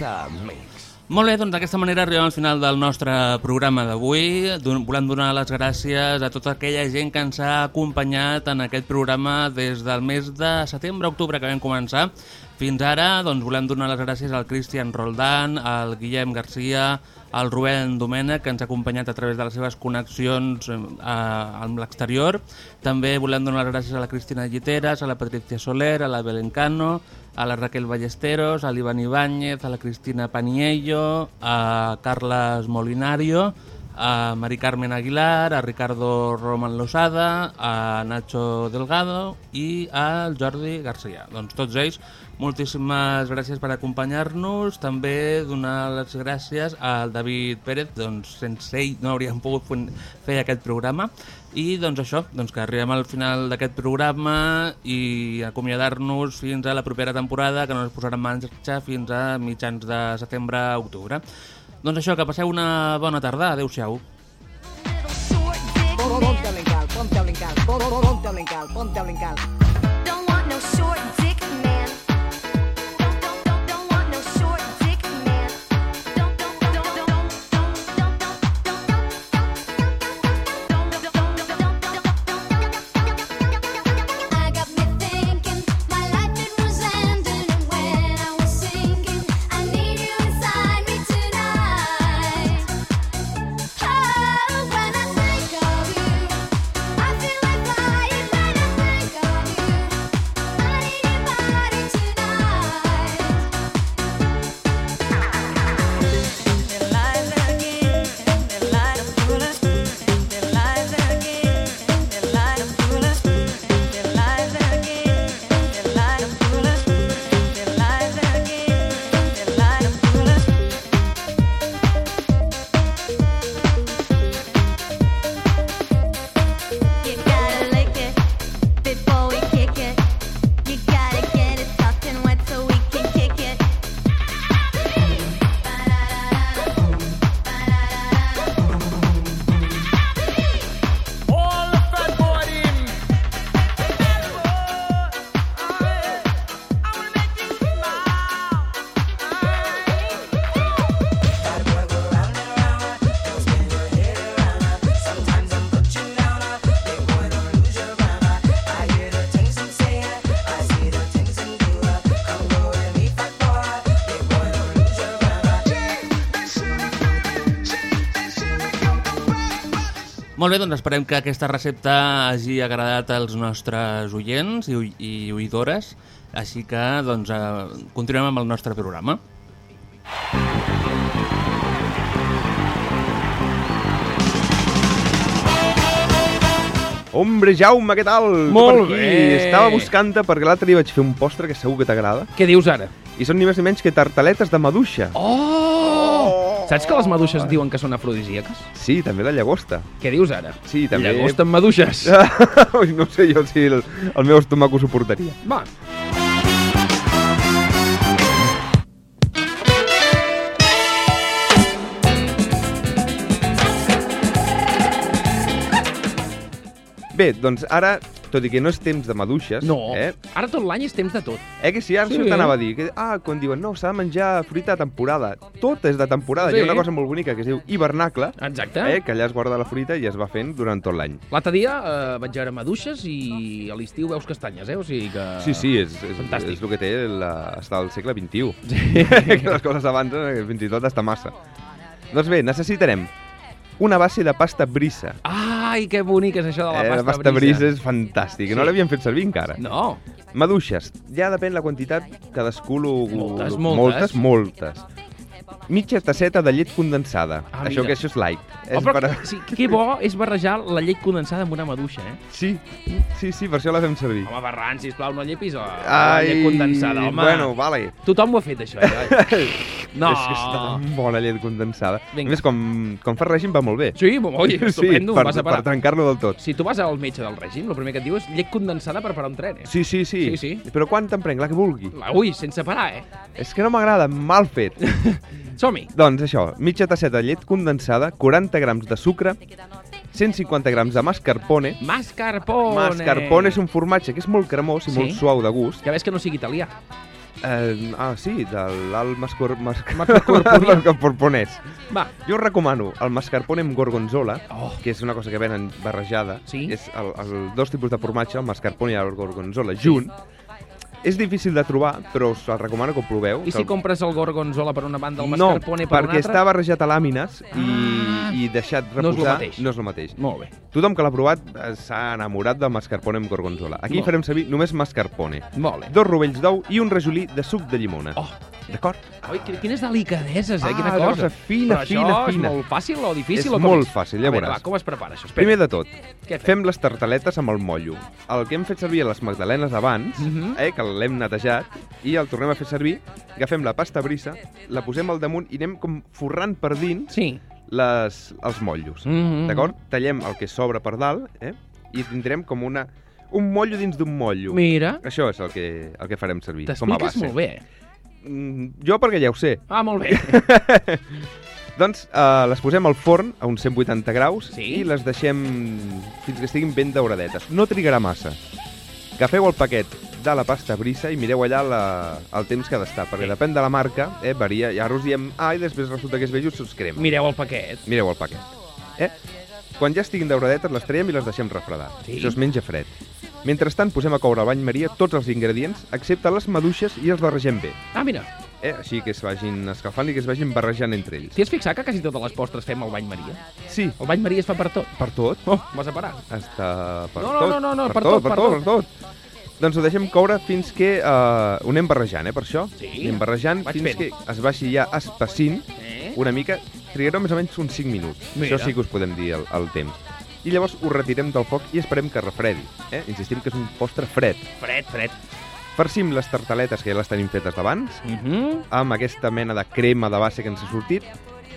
Ibiza Mix. Molt bé, doncs d'aquesta manera arribem al final del nostre programa d'avui. Don- Volem donar les gràcies a tota aquella gent que ens ha acompanyat en aquest programa des del mes de setembre-octubre que vam començar. Fins ara doncs, volem donar les gràcies al Cristian Roldán, al Guillem Garcia, al Rubén Domènech, que ens ha acompanyat a través de les seves connexions eh, amb l'exterior. També volem donar les gràcies a la Cristina Lliteras, a la Patricia Soler, a la Belén Cano, a la Raquel Ballesteros, a l'Ivan Ibáñez, a la Cristina Paniello, a Carles Molinario, a Mari Carmen Aguilar, a Ricardo Roman Losada, a Nacho Delgado i al Jordi Garcia. Doncs tots ells, moltíssimes gràcies per acompanyar-nos. També donar les gràcies al David Pérez, doncs sense ell no hauríem pogut fer aquest programa. I doncs això, doncs que arribem al final d'aquest programa i acomiadar-nos fins a la propera temporada, que no es posarà en marxa fins a mitjans de setembre-octubre. Doncs això, que passeu una bona tarda. Adéu-siau. Ponte a brincar, ponte a brincar, ponte a brincar. Don't want no short dick Molt bé, doncs esperem que aquesta recepta hagi agradat als nostres oients i, i oïdores, així que doncs, eh, continuem amb el nostre programa. Hombre, Jaume, què tal? Molt bé. Estava buscant-te perquè l'altre dia vaig fer un postre que segur que t'agrada. Què dius ara? I són ni més ni menys que tartaletes de maduixa. Oh! Saps que les maduixes diuen que són afrodisíaques? Sí, també de llagosta. Què dius ara? Sí, també. Llagosta amb maduixes. Ui, no sé jo si el, el meu estómac ho suportaria. Va. Bé, doncs ara, tot i que no és temps de maduixes... No, Eh, ara tot l'any és temps de tot. eh que sí, ara Sí. sí. t'anava a dir. Que, ah, quan diuen, no, s'ha de menjar fruita de temporada. Tot és de temporada. Sí. Hi ha una cosa molt bonica que es diu hivernacle, Exacte. eh, que allà es guarda la fruita i es va fent durant tot l'any. L'altre dia eh, vaig veure maduixes i a l'estiu veus castanyes, eh? O sigui que... Sí, sí, és, és, Fantàstic. és el que té la, està al segle XXI. que les coses abans, eh, fins i tot, està massa. Doncs bé, necessitarem una base de pasta brissa. Ai, que bonic és això de la Eh, pasta, la pasta brissa brisa. és fantàstic, no Sí. l'havíem fet servir encara. No, Maduixes, ja depèn la quantitat, cadascú... Lo, Moltes, lo- moltes. moltes. moltes. Mitja tasseta de llet condensada. Ah, això mira. que això és light. oh, és però, per... sí, que bo és barrejar la llet condensada amb una maduixa, eh? Sí, sí, sí, per això la fem servir. Home, barrant, sisplau, no llepis la, la llet condensada, home. Bueno, vale. Tothom ho ha fet, això, eh? No. És que està tan bona llet condensada. Vinga. A més, com, com fa règim va molt bé. Sí, oi, estupendo, sí, per, vas a per parar. trencar-lo del tot. Si tu vas al metge del règim, el primer que et diu és llet condensada per parar un tren, eh? Sí, sí, sí. Sí, sí. Però quan te'n prenc? La que vulgui. La- Ui, sense parar, eh? És que no m'agrada, mal fet. Som-hi. doncs això, mitja tasseta de llet condensada, 40 grams de sucre, 150 grams de mascarpone. Mascarpone. Mascarpone és un formatge que és molt cremós i Sí. molt suau de gust. Que ves que no sigui italià. Eh, ah, sí, de l'alt mascor... Mas... Mascarpone. Va, Jo recomano el mascarpone amb gorgonzola, Oh. que és una cosa que venen barrejada. Sí. És el, el, dos tipus de formatge, el mascarpone i el gorgonzola, junt. És difícil de trobar, però us el recomano que ho proveu. i que si el- compres el gorgonzola per una banda, el no, mascarpone per una perquè altra? està barrejat a làmines i, Ah. i deixat No és reposar. mateix. No és el mateix. Molt bé, Tothom que l'ha provat eh, s'ha enamorat del mascarpone amb gorgonzola. Aquí Molt. farem servir només mascarpone. molt bé. Dos rovells d'ou i un rajolí de suc de llimona. Oh, D'acord? oi, qui- quines delicadeses, eh? Ah, Quina cosa cosa. fina, Però fina, això fina. és molt fàcil o difícil? És o com molt fàcil, ja A veure, veuràs. va, com es prepara això? Espera. Primer de tot, Què fem? fem les tartaletes amb el mollo. El que hem fet servir a les magdalenes abans, Mhm. eh, que l'hem netejat, i el tornem a fer servir, agafem la pasta brissa, la posem al damunt i anem com forrant per dins Sí. les, els motllos. Mhm. D'acord? Tallem el que sobra per dalt, eh? I tindrem com una, un mollo dins d'un mollo. Mira, Això és el que, el que farem servir com a t'expliques base. molt bé. Mm, jo perquè ja ho sé. Ah, molt bé. Doncs uh, les posem al forn a uns 180 graus Sí. i les deixem fins que estiguin ben dauradetes. No trigarà massa. Agafeu el paquet de la pasta brissa i mireu allà la, el temps que ha d'estar, perquè Sí. depèn de la marca, eh, varia. I ara us diem A i després resulta que és B just se'ls crema. Mireu el paquet. Mireu el paquet. Eh? Quan ja estiguin dauradetes, les traiem i les deixem refredar. Sí. Això es menja fred. Mentrestant, posem a coure al bany maria tots els ingredients, excepte les maduixes, i els barregem bé. Ah, mira, Eh? Així que es vagin escalfant i que es vagin barrejant entre ells. t'hi has fixat que quasi totes les postres fem al bany Maria? Sí, El bany Maria es fa per tot. per tot. Oh, vas a parar. Està per No, no, tot. no, no, no, per, per tot, tot, per per tot, tot. per tot. Doncs ho deixem coure fins que eh, ho anem barrejant, eh, per això. Sí. Anem barrejant Vaig fins fent. que es vagi ja espessint Eh? una mica. Trigarà més o menys uns 5 minuts. Mira. Això sí que us podem dir el, el temps. I llavors ho retirem del foc i esperem que refredi. Eh? Insistim que és un postre fred. Fred, fred. Farcim les tartaletes, que ja les tenim fetes d'abans, Uh -huh. amb aquesta mena de crema de base que ens ha sortit,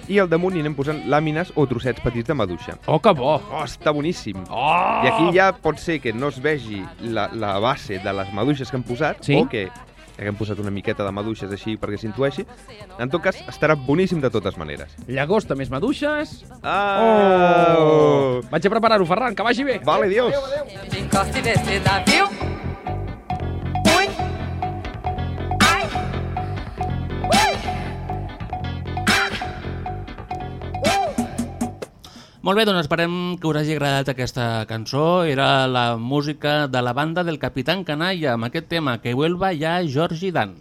i al damunt hi anem posant làmines o trossets petits de maduixa. Oh, que bo. Oh, està boníssim! Oh! I aquí ja pot ser que no es vegi la, la base de les maduixes que hem posat, Sí. o que haguem posat una miqueta de maduixes així perquè s'intueixi. En tot cas, estarà boníssim de totes maneres. Llagosta més maduixes. Ah! Oh! Vaig a preparar-ho, Ferran, que vagi bé. Vale, Dios! Encosta e Molt bé, doncs esperem que us hagi agradat aquesta cançó. Era la música de la banda del Capitán Canalla amb aquest tema, Que vuelva ya Georgie Dan.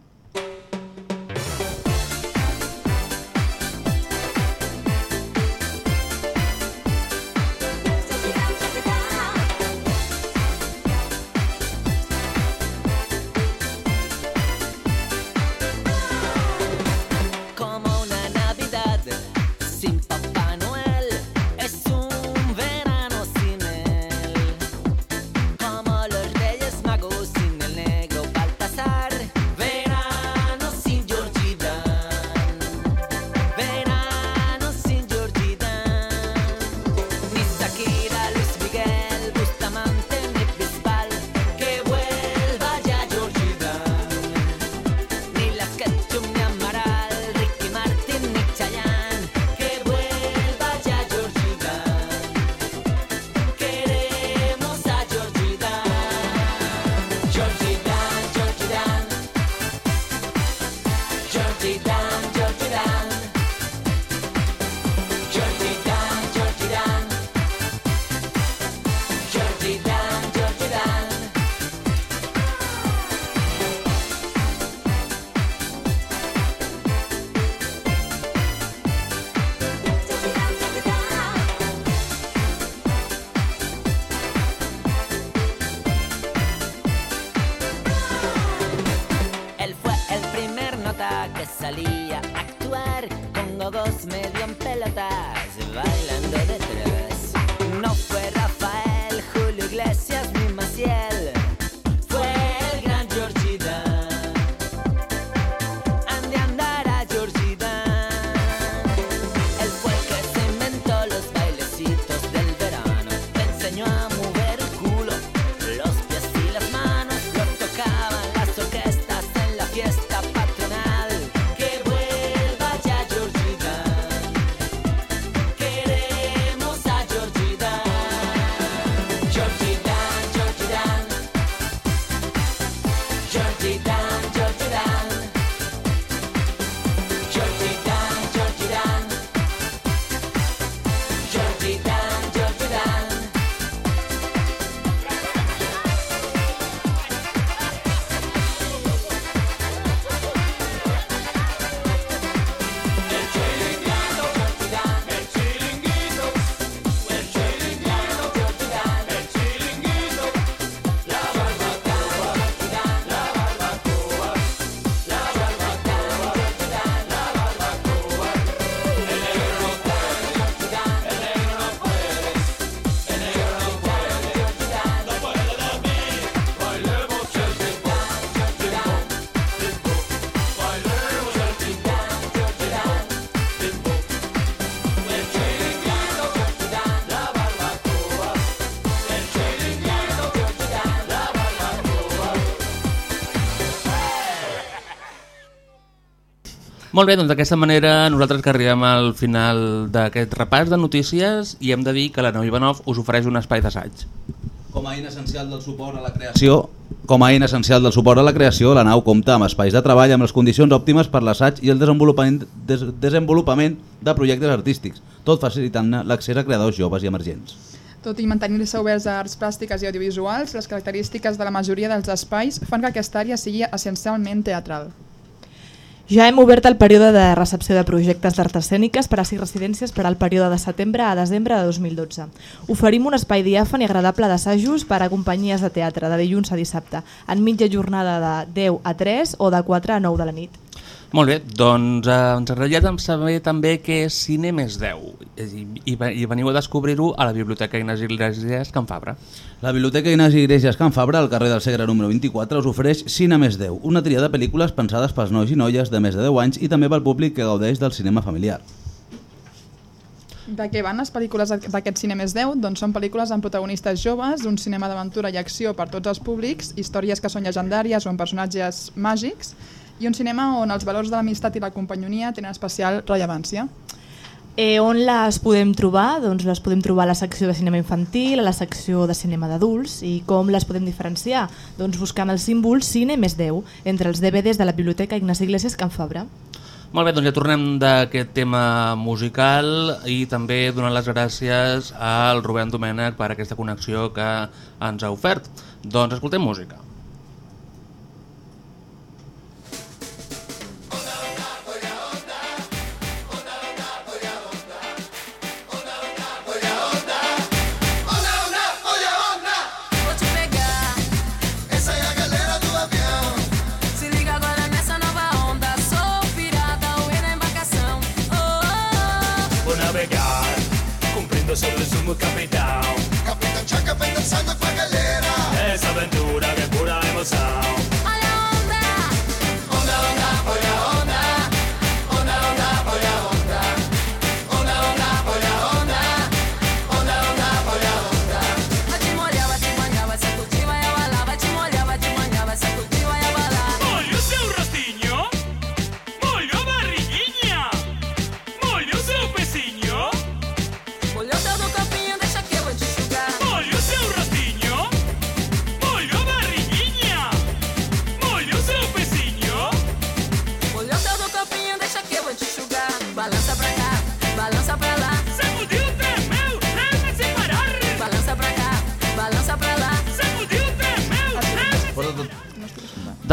Molt bé, doncs d'aquesta manera nosaltres que arribem al final d'aquest repàs de notícies i hem de dir que la Nau Ivanov us ofereix un espai d'assaig. Com a eina essencial del suport a la creació, com a eina essencial del suport a la creació, la nau compta amb espais de treball amb les condicions òptimes per l'assaig i el desenvolupament, des, desenvolupament de projectes artístics, tot facilitant l'accés a creadors joves i emergents. Tot i mantenir-se oberts a arts plàstiques i audiovisuals, les característiques de la majoria dels espais fan que aquesta àrea sigui essencialment teatral. Ja hem obert el període de recepció de projectes d'art escèniques per a sis residències per al període de setembre a desembre de 2012. Oferim un espai diàfan i agradable d'assajos per a companyies de teatre de dilluns a dissabte, en mitja jornada de 10 a 3 o de 4 a 9 de la nit. Molt bé, doncs eh, ens agradaria saber també què és Cine més 10 i, i, i veniu a descobrir-ho a la Biblioteca Ignasi Iglesias Can Fabra. La Biblioteca Ignasi Iglesias Can Fabra, al carrer del Segre número 24, us ofereix Cine més 10, una tria de pel·lícules pensades pels nois i noies de més de 10 anys i també pel públic que gaudeix del cinema familiar. De què van les pel·lícules d'aquest cine més 10? Doncs són pel·lícules amb protagonistes joves, un cinema d'aventura i acció per tots els públics, històries que són llegendàries o amb personatges màgics, i un cinema on els valors de l'amistat i la companyonia tenen especial rellevància. Eh, on les podem trobar? Doncs les podem trobar a la secció de cinema infantil, a la secció de cinema d'adults i com les podem diferenciar? Doncs buscant el símbol Cine més 10 entre els DVDs de la Biblioteca Ignasi Iglesias Can Fabra. Molt bé, doncs ja tornem d'aquest tema musical i també donant les gràcies al Rubén Domènech per aquesta connexió que ens ha ofert. Doncs escoltem música.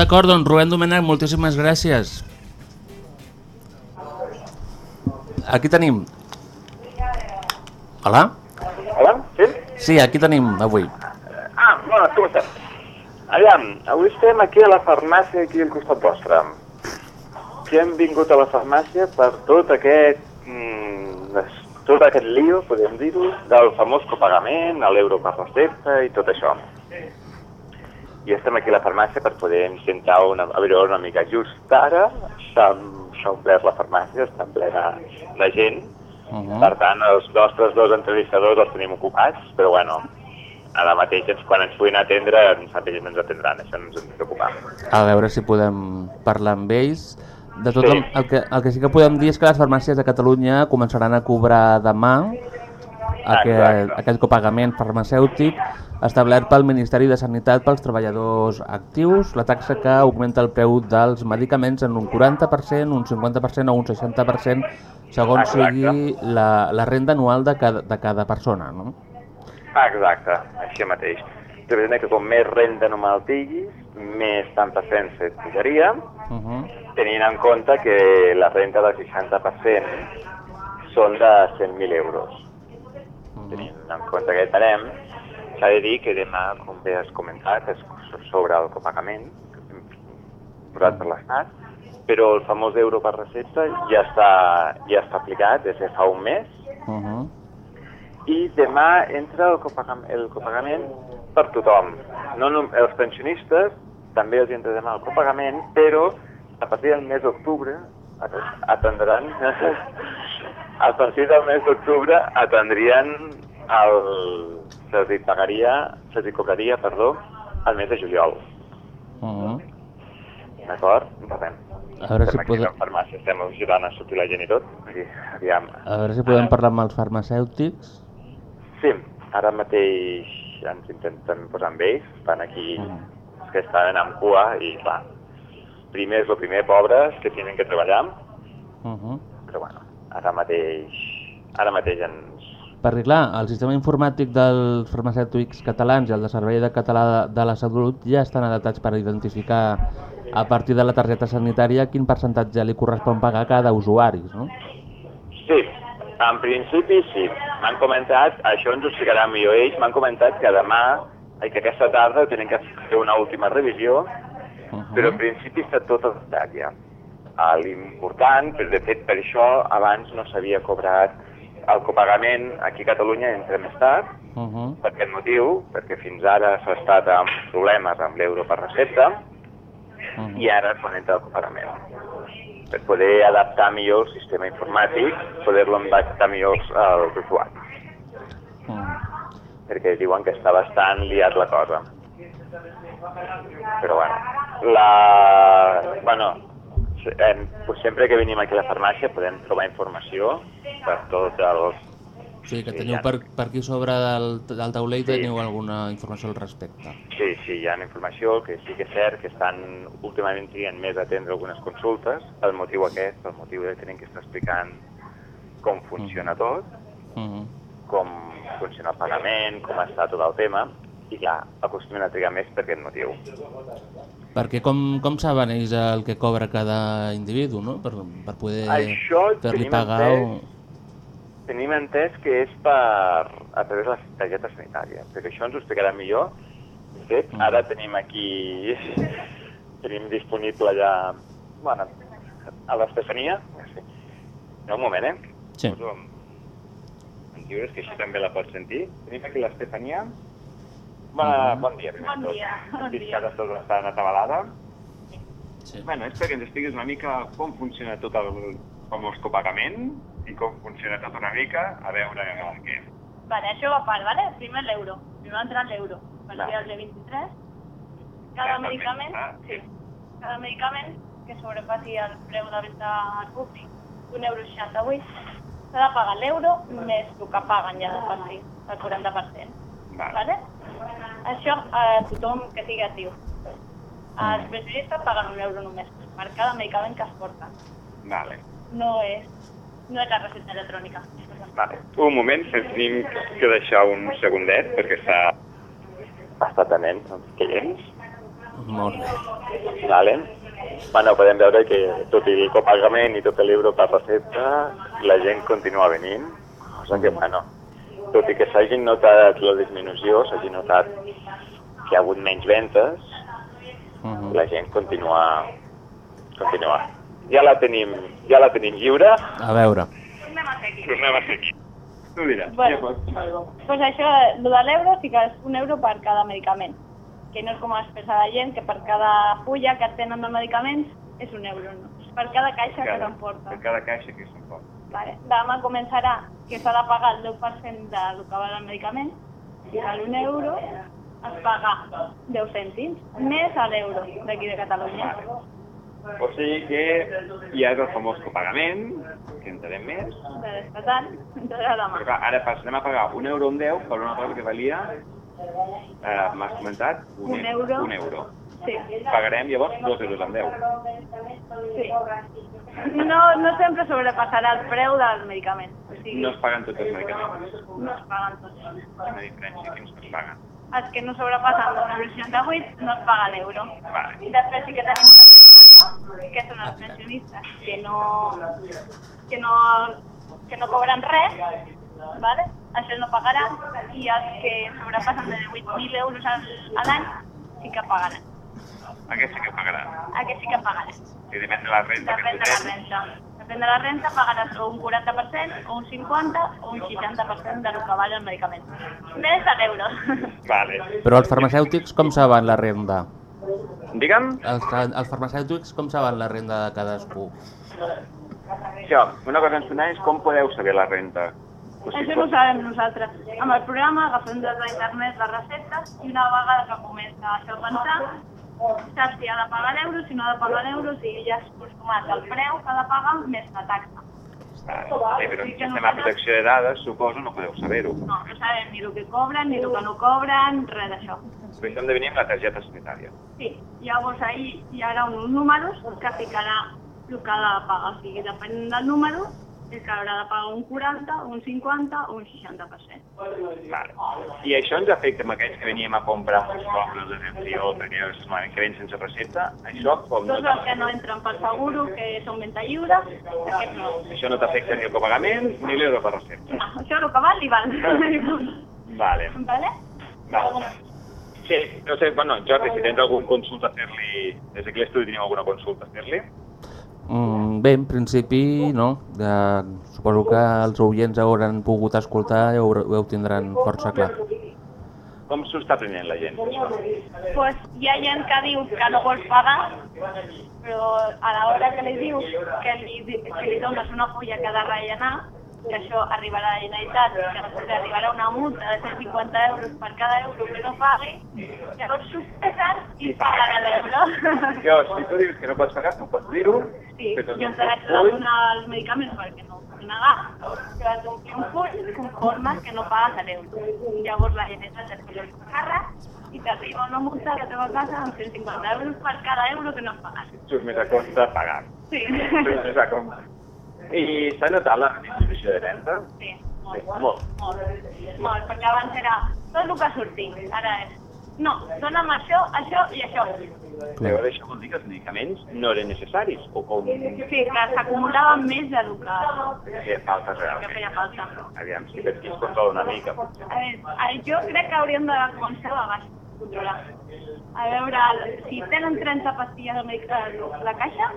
D'acord, doncs Rubén Domènech, moltíssimes gràcies. Aquí tenim... Hola? Hola, sí? Sí, aquí tenim avui. Ah, bona, com estem? Aviam, avui estem aquí a la farmàcia, aquí al costat vostre. Que hem vingut a la farmàcia per tot aquest... Mm, tot aquest lío, podem dir-ho, del famós copagament, l'euro per recepta i tot això. I estem aquí a la farmàcia per poder intentar una, a veure una mica just ara s'ha omplert la farmàcia, està plena de gent, Uh per tant, els nostres dos entrevistadors els tenim ocupats, però bueno, ara mateix quan ens puguin atendre, ens, ells ens atendran, això no ens hem de preocupar. A veure si podem parlar amb ells. De tot Sí. el, el, que, el que sí que podem dir és que les farmàcies de Catalunya començaran a cobrar demà aquest, aquest copagament farmacèutic establert pel Ministeri de Sanitat pels treballadors actius, la taxa que augmenta el preu dels medicaments en un 40%, un 50% o un 60% segons Exacte. sigui la, la renda anual de cada, de cada persona. No? Exacte, així mateix. És evident que com més renda normal tinguis, més tant per cent se't pujaria, Uh -huh. tenint en compte que la renta del 60% són de 100.000 euros. Tenint en compte aquest barem, s'ha de dir que demà, com bé has comentat, és sobre el copagament, posat per l'Estat, però el famós euro per recepta ja està, ja està aplicat des de fa un mes, Uh -huh. i demà entra el copagament, el copagament per tothom. No, nom- els pensionistes també els entra demà el copagament, però a partir del mes d'octubre at- atendran a partir del mes d'octubre atendrien el se'ls pagaria, se'ls cobraria, perdó, el mes de juliol. Uh -huh. D'acord? Tant, A veure si Estem aquí podem- farmàcia, estem ajudant a sortir la gent i tot. Aquí, aviam. A veure si podem parlar amb els farmacèutics. Sí, ara mateix ens intentem posar amb ells, estan aquí, és que estan en cua i clar, primer és el primer, pobres, que tenen que treballar, Uh -huh. però bueno, ara mateix, ara mateix ens... Perquè, clar, el sistema informàtic dels farmacèutics catalans i el de Servei de Català de, la Salut ja estan adaptats per identificar a partir de la targeta sanitària quin percentatge li correspon pagar a cada usuari, no? Sí, en principi sí, m'han comentat, això ens ho explicaran millor ells, m'han comentat que demà, i que aquesta tarda tenen que fer una última revisió, però en principi està tot adaptat ja. L'important, però de fet per això abans no s'havia cobrat el copagament aquí a Catalunya entra més tard, Uh -huh. per aquest motiu, perquè fins ara s'ha estat amb problemes amb l'euro per recepta, i ara és quan entra el copagament. Per poder adaptar millor el sistema informàtic, poder-lo adaptar millor als usuaris. Perquè diuen que està bastant liat la cosa. Però bueno, la... Bueno, se- em, pues sempre que venim aquí a la farmàcia podem trobar informació per tots els... O sigui que teniu per, per aquí sobre del, del taulell teniu alguna informació al respecte. Sí, sí, hi ha informació que sí que és cert que estan últimament trigant més a atendre algunes consultes. El motiu aquest, el motiu de tenir que estar explicant com funciona tot, Uh -huh. com funciona el pagament, com està tot el tema, i clar, acostumen a trigar més per aquest motiu. Perquè com, com saben ells el que cobra cada individu, no? Per, per poder fer-li pagar entès, o... tenim entès que és per a través de la targeta sanitària, perquè això ens ho explicarà millor. De fet, ara tenim aquí, tenim disponible ja, bueno, a l'Estefania, sí. no, un moment, eh? Sí. Poso en lliures, que així també la pots sentir. Tenim aquí l'Estefania. Bona, bon dia, primer Bon de tot. dia, bon Hem vist dia. que ara estàs bastant atabalada. Sí. Bueno, és perquè ens expliquis una mica com funciona tot el famós copagament i com funciona tot una mica, a veure què. Vale, això va a part, ¿vale? Primer l'euro. Primer va entrar l'euro. A partir Vale. del 23, cada medicament, sí, cada medicament que sobrepassi el preu de venda al públic, un euro 68, s'ha de pagar l'euro més el que paguen ja de per si, el 40%. Vale. Vale? Això a tothom que sigui actiu. Els pensionistes paguen un euro només per cada medicament que es porten. Vale. No és, no és la recepta electrònica. Vale. Un moment, que tenim que deixar un segundet perquè està està atenent els clients. Molt bé. Vale. Bueno, podem veure que tot i el copagament i tot l'euro per recepta, la gent continua venint, cosa que, bueno, tot i que s'hagi notat la disminució, s'hagi notat que hi ha hagut menys ventes, Uh la gent continua, continua. Ja la tenim, ja la tenim lliure, A veure. Tornem a ser aquí. Tu diràs. Bueno. Ja pots. Pues això, lo de l'euro sí que és un euro per cada medicament. Que no és com es pensa la gent, que per cada fulla que tenen de medicaments és un euro, no. Per cada caixa que s'emporta. Per cada caixa que s'emporta. Vale. Demà començarà que s'ha de pagar el 10% del que val el medicament, i val un euro, es paga 10 cèntims, més a l'euro d'aquí de Catalunya. O sigui que hi ha el famós copagament, que entrarem més, De l'estatal, entrarà demà. però clar, ara passarem a pagar un euro amb 10 per una cosa que valia, eh, m'has comentat, un, Un euro. Un euro. Sí. Pagarem llavors dos euros amb 10. Sí. No, no sempre sobrepassarà el preu del medicament. O sigui, No es paguen tots els medicaments. no es paguen tots. Quina diferència, quins no es paguen? Els que no sobrepassen l'euro 68 no es paga l'euro. Vale. I després sí que tenim una altra història, que són els pensionistes, que no, que no, que no cobren res, ¿vale? això no pagaran, i els que sobrepassen de 8.000 euros al, a l'any sí que pagaran. Aquests sí que pagaran. Aquests sí que pagaran. I depèn de la renta que Depèn tu de la tens. renta. Depèn de la renta pagaràs o un 40%, o un 50%, o un 60% del que val el medicament. Més a l'euro. Vale. Però els farmacèutics com saben la renda? Digue'm? Els, els farmacèutics com saben la renda de cadascú? Això, una cosa ens és com podeu saber la renta? O Això no ho sabem nosaltres. Amb el programa agafem des d'internet les receptes i una vegada que comença això a avançar, Saps si ha de pagar en euros, si no ha de pagar en euros, i ja has acostumat al preu que ha de pagar més la taxa. Vale. Sí, però un sistema de protecció de dades, suposo, no podeu saber-ho. No, no sabem ni el que cobren, ni el que no cobren, res d'això. Per això hem de venir amb la targeta sanitària. Sí, llavors ahir hi haurà uns números que ficarà el que ha de pagar. O sigui, depenent del número, és que haurà de pagar un 40, un 50 o un 60%. Vale. I això ens afecta amb aquells que veníem a comprar uns cobres de normalment que ven sense recepta, això com no Tots els que no entren per seguro, que són venda lliure, aquests no. això no t'afecta ni el copagament ni l'euro per recepta. No, això el que val li val. Vale. vale? vale. Sí, no sé, bueno, Jordi, si tens algun consulta a fer-li, des d'aquí l'estudi tenim alguna consulta a fer-li? Mm, bé, en principi no. Ja, suposo que els oients hauran pogut escoltar i ho, ho tindran força clar. Com s'ho està prenent la gent, això? pues hi ha gent que diu que no vols pagar, però a l'hora que li dius que li, que li dones una fulla que ha de rellenar, que això arribarà a la Generalitat, que arribarà una multa de 150 euros per cada euro que no pagui, llavors s'ho pesen i paguen l'euro. Jo, si tu dius que no pots pagar, no pots dir-ho. Sí, jo un ens haig de donar els medicaments perquè no ho negar. Que has d'omplir un full conformes que no pagues l'euro. Llavors la Generalitat et el càrrec i t'arriba una multa a la teva casa amb 150 euros per cada euro que no has pagat. Surt més a compte pagar. Sí. Surt més a compte. I s'ha notat la disminució de venda? Sí, Sí, molt. molt. Molt, perquè abans era tot el que surti. Ara és, no, dona'm això, això i això. Llavors això vol dir que els medicaments no eren necessaris, o com Sí, que s'acumulava més del que, feia falta que realment. feia falta. Aviam, si per aquí es controla una mica. A veure, jo crec que hauríem de començar a baix controlar. A veure, si tenen 30 pastilles de la caixa,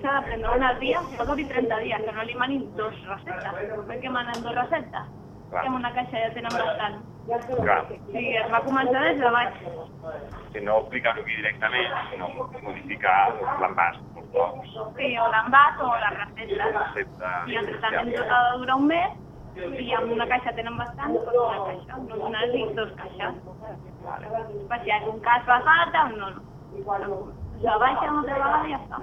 prendre una al dia, que duri 30 dies, que no li manin dos receptes. Per què manen dos receptes? Clar. En una caixa ja tenen bastant. Clar. Sí, es va començar des de baix. Si no aplicar-ho aquí directament, sinó modificar l'envàs, els blocs, Sí, o l'envàs o la recepta. recepta... I el tractament tot ha de durar un mes, i amb una caixa tenen bastant, doncs una caixa, no donar-li dos caixes. Per si algun cas fa falta o no. no. La baixa una altra vegada i ja està.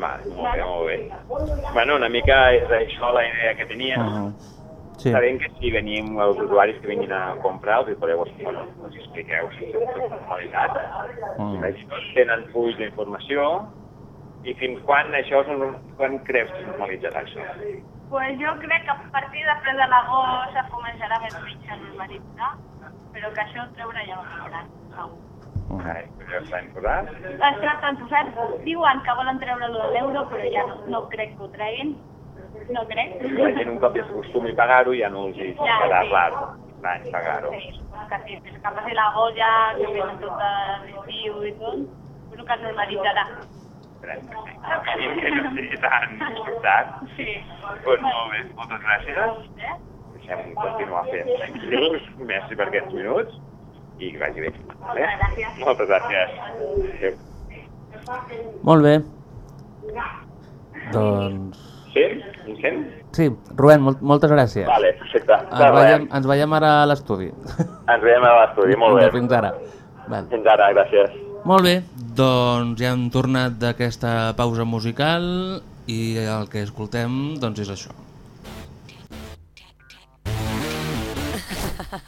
Vale, molt bé, molt bé. Bueno, una mica és això la idea que tenia. Uh -huh. Sí. Sabent que si venim els usuaris que vinguin a comprar, els hi podeu bueno, els expliqueu sense formalitat. Mm. Mm. Tenen fulls d'informació i fins quan això, és un- quan creus que normalitzarà això? Pues jo crec que a partir després de l'agost es començarà més a normalitzar, però que això treure ja ho trauran, segur. Okay, ja està imposat. Està tan posat, diuen que volen treure lo de l'euro, però ja no, no crec que ho treguin. No crec. La gent un cop ja s'acostumi a pagar-ho ja no els hi Ja, farà sí. rar l'any pagar-ho. Sí, que sí, que passi l'agost ja, que venen tot l'estiu i tot, però que es normalitzarà. Esperem que sí. No sigui tan sobtat. Sí. Pues molt bé, moltes gràcies. Eh? Deixem continuar fent tranquils. Merci per aquests minuts i que vagi bé. Vale? Moltes gràcies. Moltes gràcies. Adéu. Molt bé. Doncs... Sí? Em sent? Sí, Rubén, molt, moltes gràcies. Vale, perfecte. Ens veiem, ens veiem ara a l'estudi. Ens veiem a l'estudi, molt bé. Fins ara. Val. Fins ara, gràcies. Molt bé, doncs ja hem tornat d'aquesta pausa musical i el que escoltem doncs és això.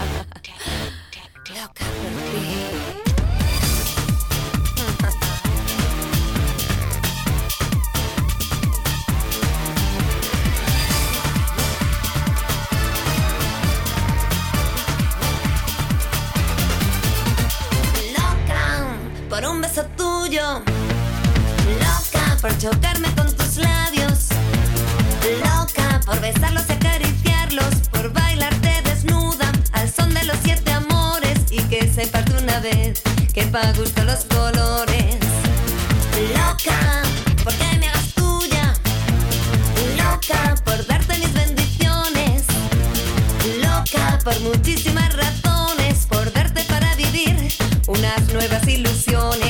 Loca por un beso tuyo. Loca por chocarme con vez que pa' gusto los colores. Loca porque me hagas tuya. Loca por darte mis bendiciones. Loca por muchísimas razones. Por darte para vivir unas nuevas ilusiones.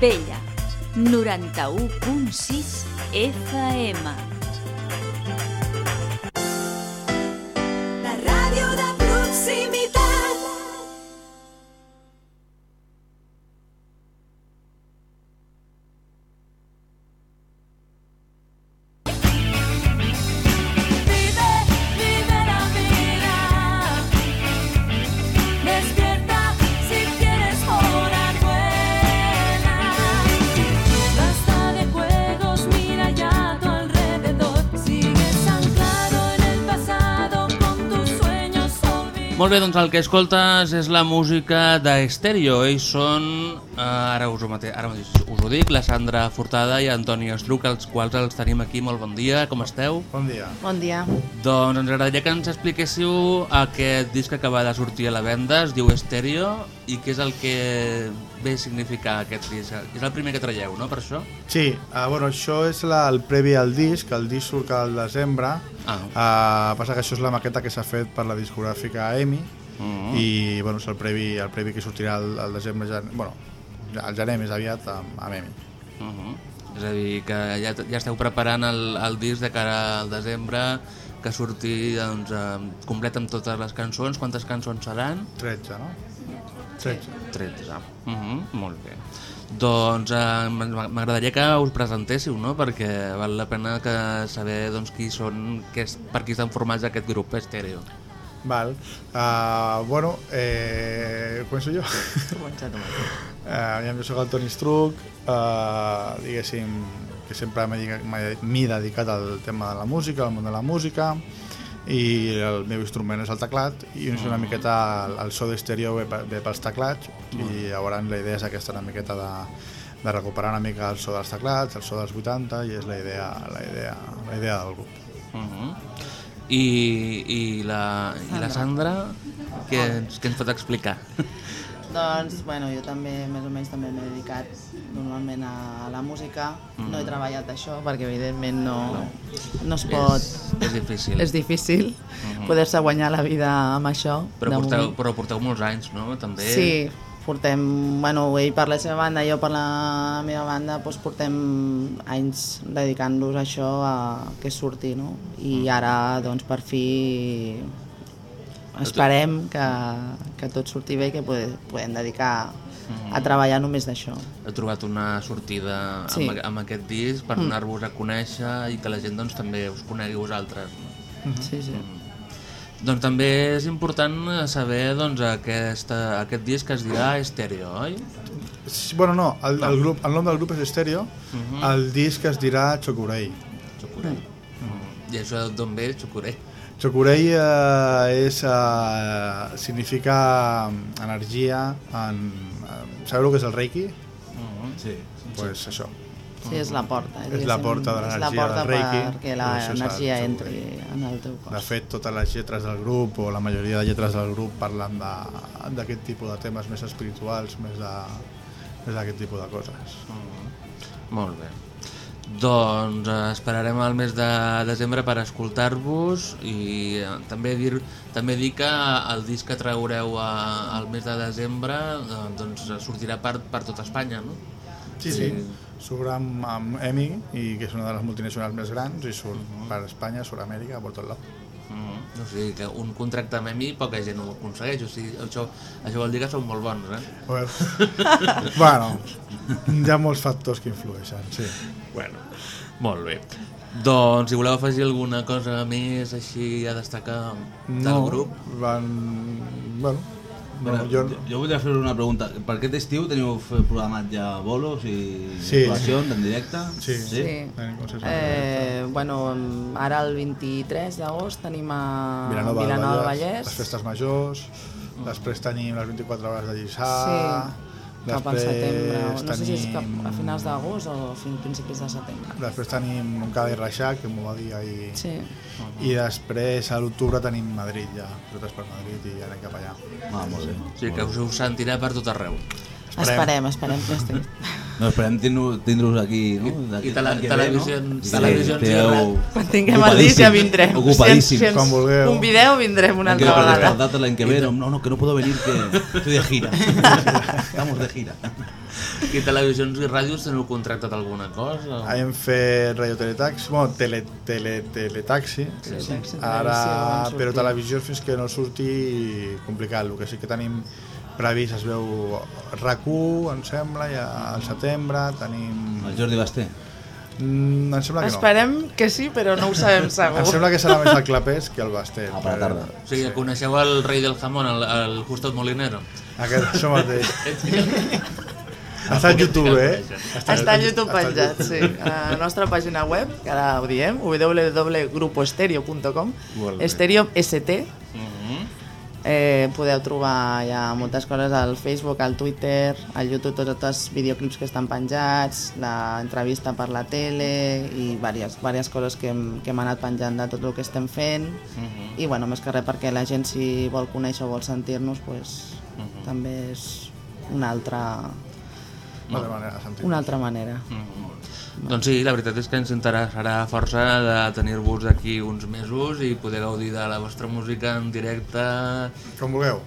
Vella 91.6 FM Molt bé, doncs el que escoltes és la música d'Estereo. Ells són, ara, us ho mate, ara mateix us ho dic, la Sandra Furtada i Antoni Estruc, els quals els tenim aquí. Molt bon dia, com esteu? Bon dia. Bon dia. Doncs ens agradaria que ens expliquéssiu aquest disc que acaba de sortir a la venda, es diu Estèreo, i què és el que ve a significar aquest disc. És el primer que traieu, no, per això? Sí, uh, bueno, això és la, el previ al disc, el disc surt al desembre, ah. uh, passa que això és la maqueta que s'ha fet per la discogràfica EMI, Mhm. i bueno, és el previ, el previ que sortirà al, al desembre, ja, bueno, al gener més aviat amb, amb EMI. Uh -huh. És a dir, que ja, ja esteu preparant el, el disc de cara al desembre, que surti doncs, eh, complet amb totes les cançons. Quantes cançons seran? 13, no? 13. 13. Uh -huh. Molt bé. Doncs eh, m'agradaria que us presentéssiu, no? perquè val la pena que saber doncs, qui són, què és, per qui estan formats aquest grup Estèreo. Val. Uh, bueno, eh, començo jo? Comença tu. Uh, jo soc el Toni Struc, uh, diguéssim que sempre m'he dedicat- al tema de la música, al món de la música, i el meu instrument és el teclat, i és una miqueta el, el so d'estèreo ve, ve pels teclats, i llavors la idea és aquesta, una miqueta de, de recuperar una mica el so dels teclats, el so dels 80, i és la idea, la idea, la idea del grup. Uh -huh. I, i, la, I la Sandra, què, ens- què ens pot explicar? Doncs, bueno, jo també, més o menys, també m'he dedicat normalment a la música. Mhm. No he treballat d'això perquè, evidentment, no, no es És- pot... és difícil. És difícil Mhm. poder-se guanyar la vida amb això. Però porteu, moment. però porteu molts anys, no? També... Sí, portem, bueno, ell per la seva banda, jo per la meva banda, doncs portem anys dedicant-nos a això, a que surti, no? I Mm. ara, doncs, per fi esperem que, que tot surti bé i que pode- podem dedicar a treballar només d'això. He trobat una sortida Sí. amb, amb aquest disc per Mm. donar-vos a conèixer i que la gent doncs, també us conegui vosaltres. No? Sí, sí. Doncs també és important eh, saber doncs, aquesta, aquest disc que es dirà Estèreo, oi? Sí, Bueno, no, el, el, grup, el nom del grup és Estèreo, Mhm. el disc es dirà Chokurei. Chokurei. Mm. I això d'on ve, Chokurei? Chokurei eh, és, eh, significa energia en... en sabeu el que és el Reiki? Sí. Pues això. Sí, és la porta. És la porta de És la l'energia porta del Reiki. perquè l'energia entri en el teu cos. De fet, totes les lletres del grup, o la majoria de lletres del grup, parlen de- d'aquest tipus de temes més espirituals, més d'aquest tipus de coses. Molt bé. Doncs eh, esperarem el mes de desembre per escoltar-vos i eh, també dir també dir que el disc que traureu a, al mes de desembre eh, doncs sortirà per, per tot Espanya, no? Sí, sí. Surt amb, amb EMI, i que és una de les multinacionals més grans, i surt per Espanya, surt a Amèrica, per tot lloc. Mm, o sigui que un contracte amb EMI poca gent ho aconsegueix, o sigui, això, això vol dir que són molt bons, eh? Bueno, bueno, hi ha molts factors que influeixen, sí. Bueno, molt bé. Doncs, si voleu afegir alguna cosa més així a destacar del No, grup? Van... Bueno, Bueno, jo... jo, voldria fer una pregunta. Per aquest estiu teniu programat ja bolos i Sí. actuacions en directe? Sí. Sí. Eh, bueno, ara el 23 d'agost tenim a Vilanova, Vilanova del Vallès. les festes majors, després tenim les 24 hores de Lliçà, Sí, cap al setembre. o No sé si és cap tenim- a finals d'agost o fins principis de setembre. Després tenim un cada Reixac, que m'ho va dir ahir. Sí. I després a l'octubre tenim Madrid ja, nosaltres per Madrid i anem cap allà. Ah, molt bé. O sigui que us ho sentirà per tot arreu. Esperem, esperem que estigui. No, esperem tindre- tindre-us aquí, no? D'aquí i que ve, televisions- Sí, televisions i Quan tinguem el disc ja vindrem. Ocupadíssims. Si ens- si ens convideu, vindrem una altra vegada. datas l'any que ve, no, no, que no puedo venir, que estoy de gira. Estamos de gira. I televisions i ràdios teniu contractat alguna cosa? Hem fet Radio Teletaxi, bueno, tele, tele, Teletaxi, Teletaxi, ara, però televisió fins que no surti complicat, el que sí que tenim previst es veu RAC1, em sembla, ja al setembre, tenim... El Jordi Basté? Mm, em sembla que no. Esperem que sí, però no ho sabem segur. Em sembla que serà més el Clapés que el Basté. Ah, per la tarda. O sigui, coneixeu el rei del jamón, el, el Justo Molinero? Aquest, això mateix. Està a YouTube, eh? Està a YouTube penjat, sí. A la nostra pàgina web, que ara ho diem, www.grupoestereo.com. Estereo ST. Mhm. Eh, podeu trobar ja moltes coses al Facebook, al Twitter, al YouTube, tots els videoclips que estan penjats, l'entrevista per la tele i diverses, diverses coses que hem, que hem anat penjant de tot el que estem fent Mhm. i bueno, més que res perquè la gent si vol conèixer o vol sentir-nos pues, Mhm. també és una altra Una altra manera de sentir-nos. una altra manera Doncs sí, la veritat és que ens interessarà força de tenir-vos aquí uns mesos i poder gaudir de la vostra música en directe. Com vulgueu.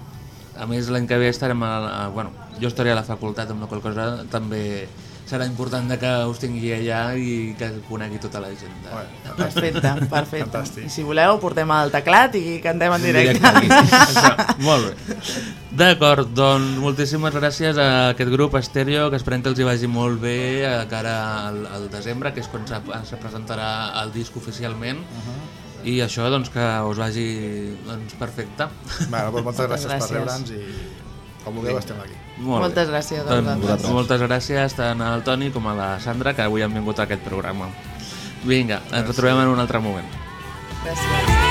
A més, l'any que ve estarem a, a... Bueno, jo estaré a la facultat, amb la qual cosa també serà important de que us tingui allà i que conegui tota la gent. De... Perfecte, perfecte. I si voleu, portem el teclat i cantem en directe. Això, molt bé. D'acord, doncs moltíssimes gràcies a aquest grup Estèreo, que esperem que els hi vagi molt bé a cara al, al desembre, que és quan se, se presentarà el disc oficialment. I això, doncs, que us vagi doncs, perfecte. Bueno, doncs moltes gràcies, Gràcies. per rebre'ns i com vulgueu estem aquí. Molt Moltes bé. gràcies a doncs, vosaltres. Moltes gràcies tant al Toni com a la Sandra, que avui han vingut a aquest programa. Vinga, ens retrobem en un altre moment. Federació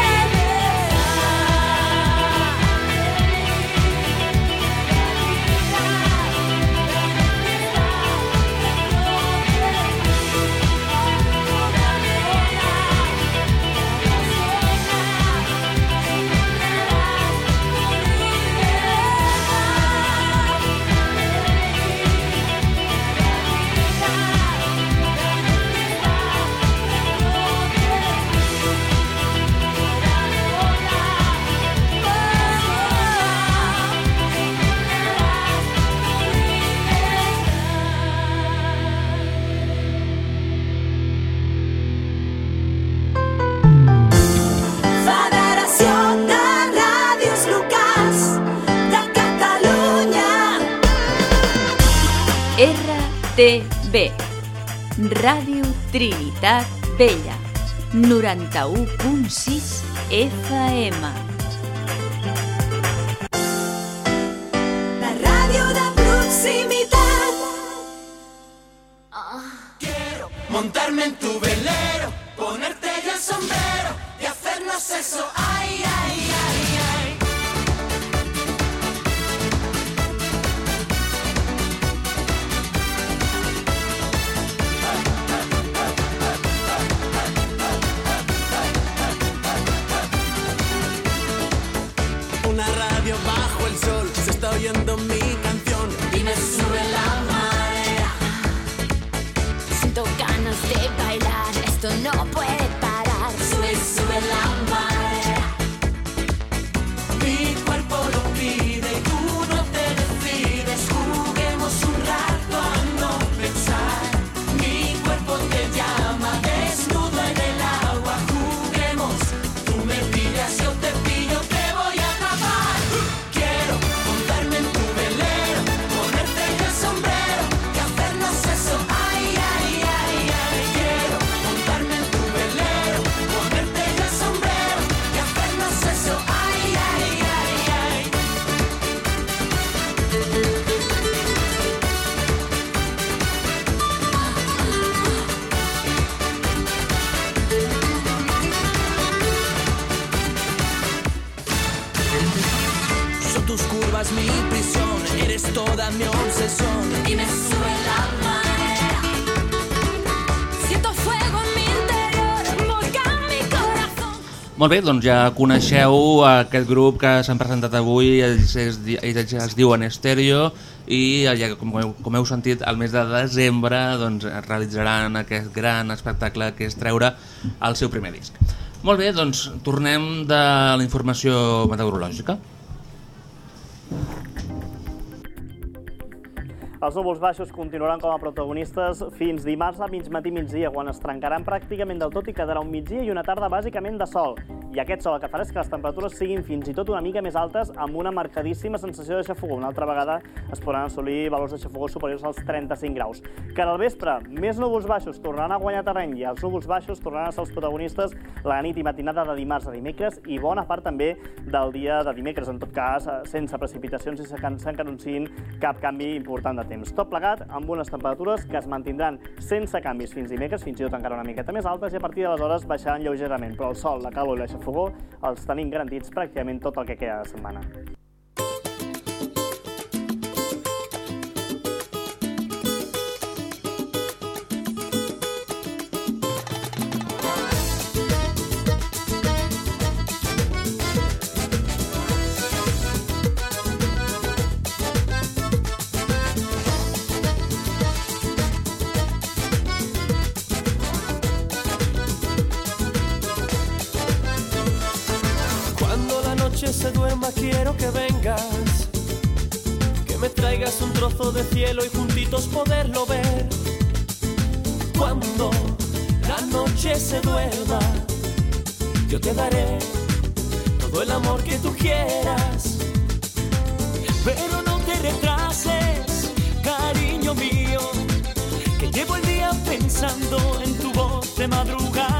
RTB Ràdio Trinitat Vella 91.6 FM Molt bé, doncs ja coneixeu aquest grup que s'han presentat avui, ells, es, ells es diuen Estèreo i ja, com, com heu sentit, al mes de desembre doncs, realitzaran aquest gran espectacle que és treure el seu primer disc. Molt bé, doncs tornem de la informació meteorològica. Els núvols baixos continuaran com a protagonistes fins dimarts a mig matí migdia, quan es trencaran pràcticament del tot i quedarà un migdia i una tarda bàsicament de sol. I aquest sol el que farà és que les temperatures siguin fins i tot una mica més altes amb una marcadíssima sensació de xafogó. Una altra vegada es podran assolir valors de xafogó superiors als 35 graus. Que al vespre, més núvols baixos tornaran a guanyar terreny i els núvols baixos tornaran a ser els protagonistes la nit i matinada de dimarts a dimecres i bona part també del dia de dimecres, en tot cas sense precipitacions i sense que anunciïn cap canvi important de temps. Tot plegat amb unes temperatures que es mantindran sense canvis fins dimecres, fins i tot encara una miqueta més altes i a partir d'aleshores baixaran lleugerament, però el sol, la calor i la xafogó els tenim garantits pràcticament tot el que queda de setmana. De cielo y juntitos poderlo ver. Cuando la noche se duerma, yo te daré todo el amor que tú quieras. Pero no te retrases, cariño mío, que llevo el día pensando en tu voz de madrugada.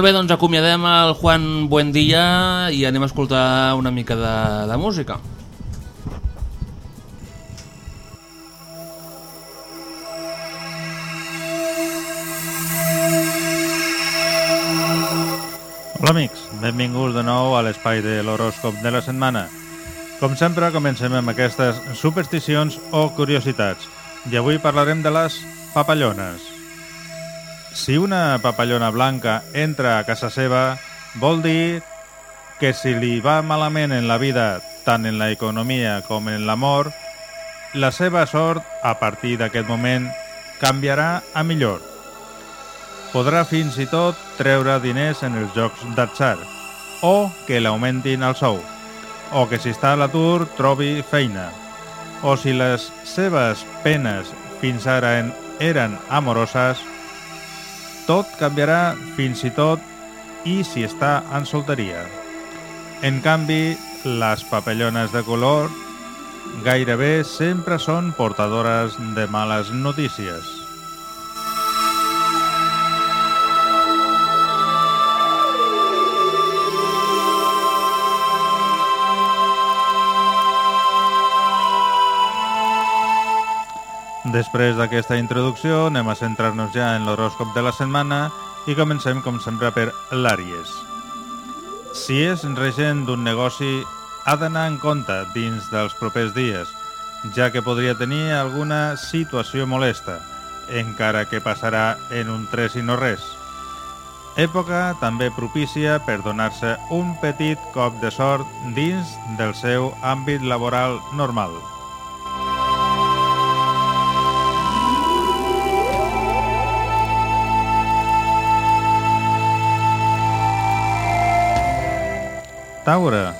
Molt bé, doncs acomiadem el Juan Buendía i anem a escoltar una mica de, de música. Hola amics, benvinguts de nou a l'espai de l'horòscop de la setmana. Com sempre, comencem amb aquestes supersticions o curiositats. I avui parlarem de les papallones. Si una papallona blanca entra a casa seva, vol dir que si li va malament en la vida, tant en la economia com en l'amor, la seva sort, a partir d'aquest moment, canviarà a millor. Podrà fins i tot treure diners en els jocs d'atzar, o que l'augmentin el sou, o que si està a l'atur trobi feina, o si les seves penes fins ara en, eren amoroses, tot canviarà fins i tot i si està en solteria. En canvi, les papallones de color gairebé sempre són portadores de males notícies. Després d'aquesta introducció anem a centrar-nos ja en l'horòscop de la setmana i comencem com sempre per l'Àries. Si és regent d'un negoci, ha d'anar en compte dins dels propers dies, ja que podria tenir alguna situació molesta, encara que passarà en un tres i no res. Època també propícia per donar-se un petit cop de sort dins del seu àmbit laboral normal. Taure.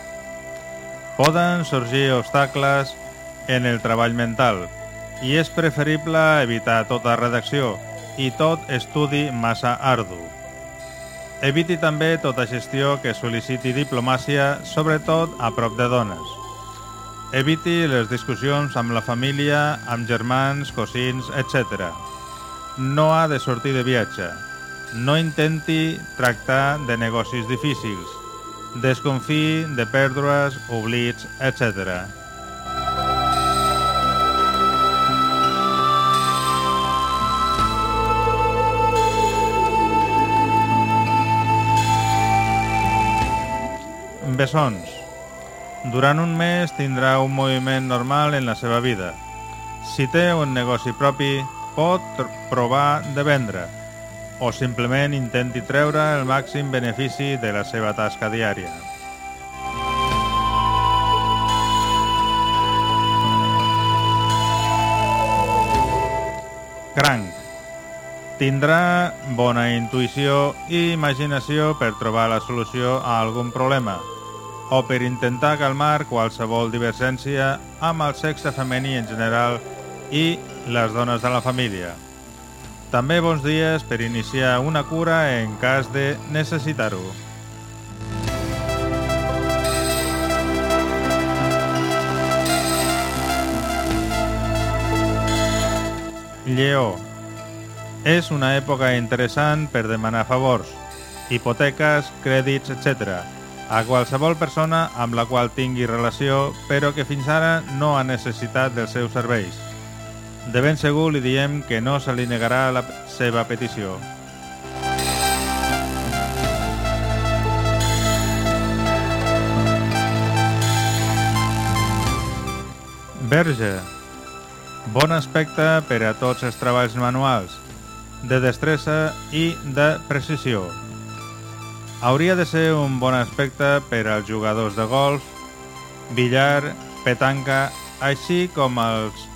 Poden sorgir obstacles en el treball mental i és preferible evitar tota redacció i tot estudi massa ardu. Eviti també tota gestió que sol·liciti diplomàcia, sobretot a prop de dones. Eviti les discussions amb la família, amb germans, cosins, etc. No ha de sortir de viatge. No intenti tractar de negocis difícils desconfiï de pèrdues, oblits, etc. Bessons. Durant un mes tindrà un moviment normal en la seva vida. Si té un negoci propi, pot provar de vendre o simplement intenti treure el màxim benefici de la seva tasca diària. Cranc. Tindrà bona intuïció i imaginació per trobar la solució a algun problema o per intentar calmar qualsevol divergència amb el sexe femení en general i les dones de la família. També bons dies per iniciar una cura en cas de necessitar-ho. Lleó. És una època interessant per demanar favors, hipoteques, crèdits, etc. a qualsevol persona amb la qual tingui relació però que fins ara no ha necessitat dels seus serveis. De ben segur li diem que no se li negarà la seva petició. Verge. Bon aspecte per a tots els treballs manuals, de destressa i de precisió. Hauria de ser un bon aspecte per als jugadors de golf, billar, petanca, així com els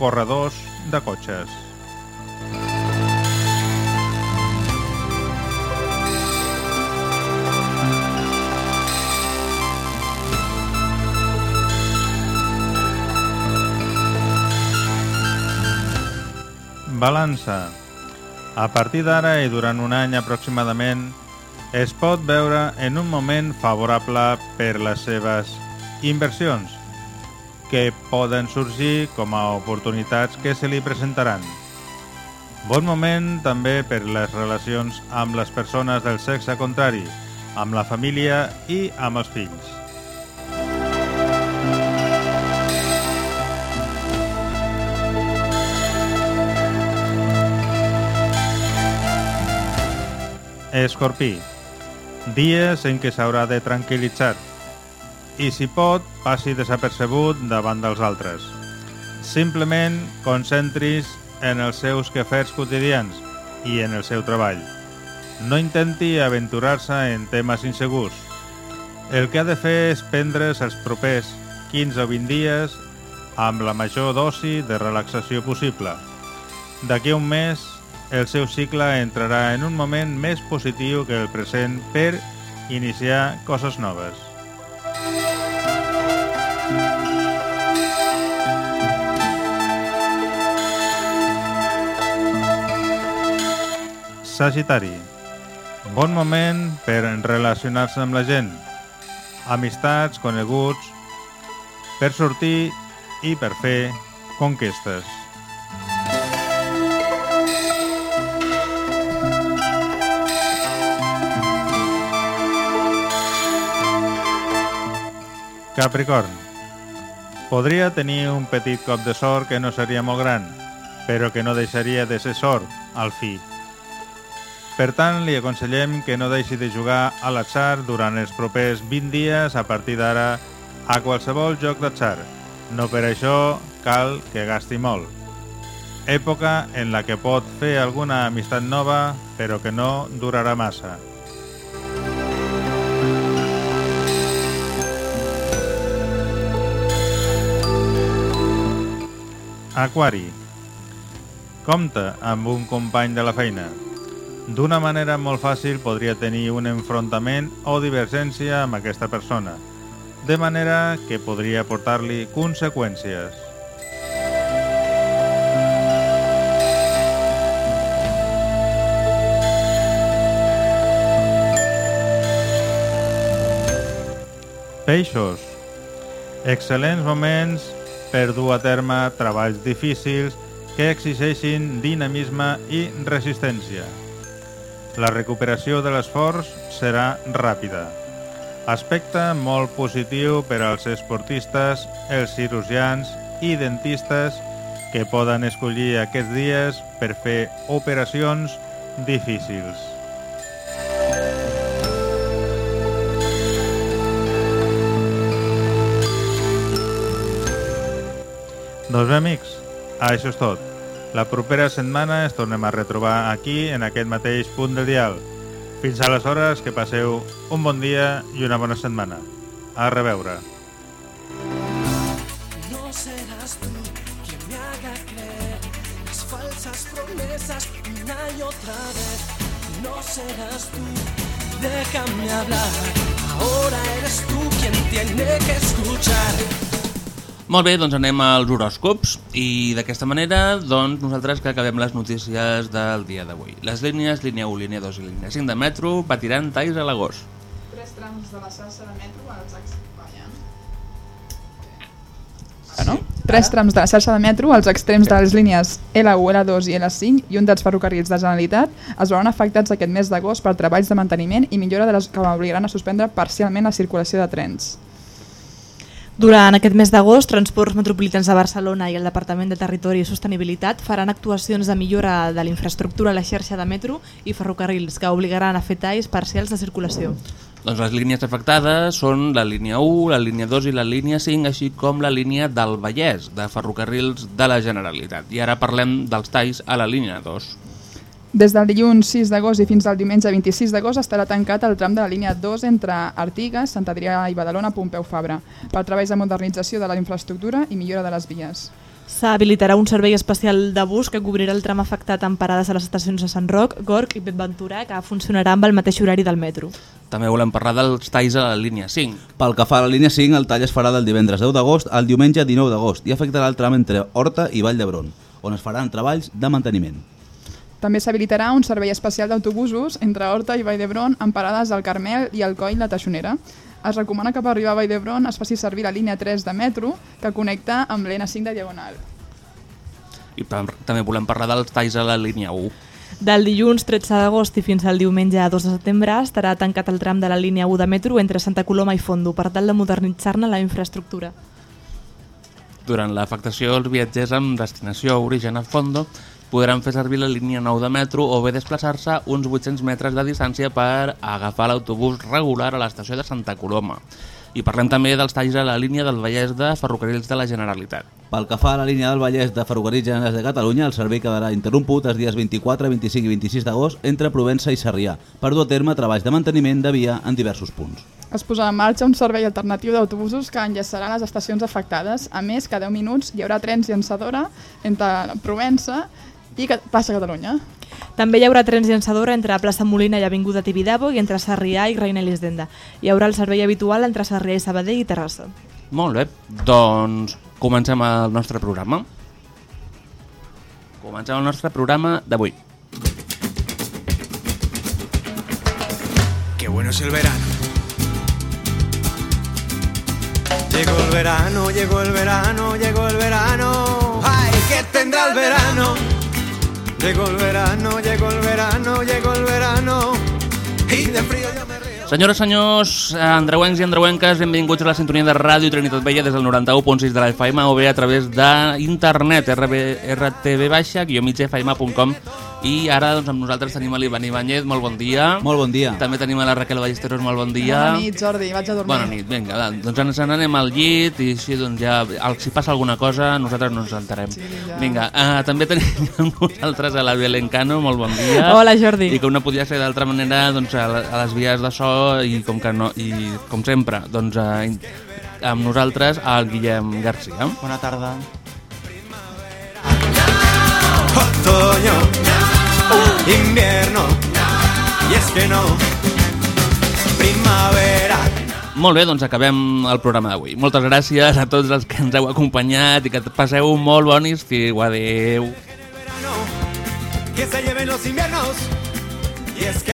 corredors de cotxes. Balança. A partir d'ara i durant un any aproximadament, es pot veure en un moment favorable per les seves inversions, que poden sorgir com a oportunitats que se li presentaran. Bon moment també per les relacions amb les persones del sexe contrari, amb la família i amb els fills. Escorpí. Dies en què s'haurà de tranquil·litzar i, si pot, passi desapercebut davant dels altres. Simplement concentris en els seus quefers quotidians i en el seu treball. No intenti aventurar-se en temes insegurs. El que ha de fer és prendre's els propers 15 o 20 dies amb la major dosi de relaxació possible. D'aquí un mes, el seu cicle entrarà en un moment més positiu que el present per iniciar coses noves. Sagitari. Bon moment per relacionar-se amb la gent. Amistats, coneguts, per sortir i per fer conquestes. Capricorn. Podria tenir un petit cop de sort que no seria molt gran, però que no deixaria de ser sort, al fi. Per tant, li aconsellem que no deixi de jugar a l'atzar durant els propers 20 dies a partir d'ara a qualsevol joc d'atzar. No per això cal que gasti molt. Època en la que pot fer alguna amistat nova, però que no durarà massa. Aquari. Compte amb un company de la feina. D'una manera molt fàcil podria tenir un enfrontament o divergència amb aquesta persona, de manera que podria portar-li conseqüències. Peixos. Excel·lents moments per dur a terme treballs difícils que exigeixin dinamisme i resistència. La recuperació de l'esforç serà ràpida. Aspecte molt positiu per als esportistes, els cirurgians i dentistes que poden escollir aquests dies per fer operacions difícils. Doncs bé, amics, això és tot. La propera setmana ens tornem a retrobar aquí, en aquest mateix punt del dial. Fins aleshores, que passeu un bon dia i una bona setmana. A reveure. No serás tú quien me haga creer las falsas promesas una y otra vez. No serás tú, déjame hablar. Ahora eres tú quien tiene que escuchar. Molt bé, doncs anem als horòscops i d'aquesta manera doncs nosaltres que acabem les notícies del dia d'avui. Les línies línia 1, línia 2 i línia 5 de metro patiran talls a l'agost. Tres trams de la xarxa de metro als extrems. Ah, no? Tres trams de la xarxa de metro als extrems de les línies L1, L2 i L5 i un dels ferrocarrils de Generalitat es veuran afectats aquest mes d'agost per treballs de manteniment i millora de les que obligaran a suspendre parcialment la circulació de trens. Durant aquest mes d'agost, Transports Metropolitans de Barcelona i el Departament de Territori i Sostenibilitat faran actuacions de millora de la infraestructura a la xarxa de metro i ferrocarrils que obligaran a fer talls parcials de circulació. Doncs les línies afectades són la línia 1, la línia 2 i la línia 5, així com la línia del Vallès, de ferrocarrils de la Generalitat. I ara parlem dels talls a la línia 2. Des del dilluns 6 d'agost i fins al diumenge 26 d'agost estarà tancat el tram de la línia 2 entre Artigas, Sant Adrià i Badalona, Pompeu Fabra, per treballs de modernització de la infraestructura i millora de les vies. S'habilitarà un servei especial de bus que cobrirà el tram afectat amb parades a les estacions de Sant Roc, Gorg i Betventura, que funcionarà amb el mateix horari del metro. També volem parlar dels talls a la línia 5. Pel que fa a la línia 5, el tall es farà del divendres 10 d'agost al diumenge 19 d'agost i afectarà el tram entre Horta i Vall d'Hebron, on es faran treballs de manteniment. També s'habilitarà un servei especial d'autobusos entre Horta i Vall d'Hebron amb parades al Carmel i al Coll de Taixonera. Es recomana que per arribar a Vall d'Hebron es faci servir la línia 3 de metro que connecta amb l'N5 de Diagonal. I tam també volem parlar dels talls a la línia 1. Del dilluns 13 d'agost i fins al diumenge 2 de setembre estarà tancat el tram de la línia 1 de metro entre Santa Coloma i Fondo per tal de modernitzar-ne la infraestructura. Durant l'afectació, els viatgers amb destinació a origen a fondo podran fer servir la línia 9 de metro o bé desplaçar-se uns 800 metres de distància per agafar l'autobús regular a l'estació de Santa Coloma. I parlem també dels talls a la línia del Vallès de Ferrocarrils de la Generalitat. Pel que fa a la línia del Vallès de Ferrocarrils Generals de Catalunya, el servei quedarà interromput els dies 24, 25 i 26 d'agost entre Provença i Sarrià per dur a terme treballs de manteniment de via en diversos punts. Es posarà en marxa un servei alternatiu d'autobusos que enllaçarà les estacions afectades. A més, cada 10 minuts hi haurà trens llançadora entre Provença i Ca- Plaça Catalunya. També hi haurà trens llançadora entre plaça Molina i Avinguda Tibidabo i entre Sarrià i Reina Elisdenda. Hi haurà el servei habitual entre Sarrià i Sabadell i Terrassa. Molt bé, doncs comencem el nostre programa. Comencem el nostre programa d'avui. Qué bueno es el verano. Llegó el verano, llegó el verano, llegó el verano. ¡Ay, qué tendrá el verano! Llegó el verano, llegó el verano, llegó el verano. Y de frío yo me río. Senyores, senyors, andreuencs i andreuenques, benvinguts a la sintonia de Ràdio Trinitat Vella des del 91.6 de la FM o bé a través d'internet, rtv-migfm.com i ara doncs, amb nosaltres tenim a l'Ivan Ibáñez, molt bon dia. Molt bon dia. També tenim a la Raquel Ballesteros, molt bon dia. Bona nit, Jordi, vaig a dormir. Bona nit, vinga, va, doncs ens n'anem al llit i així doncs ja, el, si passa alguna cosa nosaltres no ens enterem. Sí, ja. Vinga, uh, també tenim amb nosaltres a la Belén Cano, molt bon dia. Hola, Jordi. I com no podia ser d'altra manera, doncs a, la- a les vies de so i com que no, i com sempre, doncs a, amb nosaltres el Guillem Garcia. Bona tarda. Otoño, invierno, y es que no. Primavera. Molt bé, doncs acabem el programa d'avui. Moltes gràcies a tots els que ens heu acompanyat i que passeu un molt bon estiu. Adéu. Que se lleven los inviernos. Y es que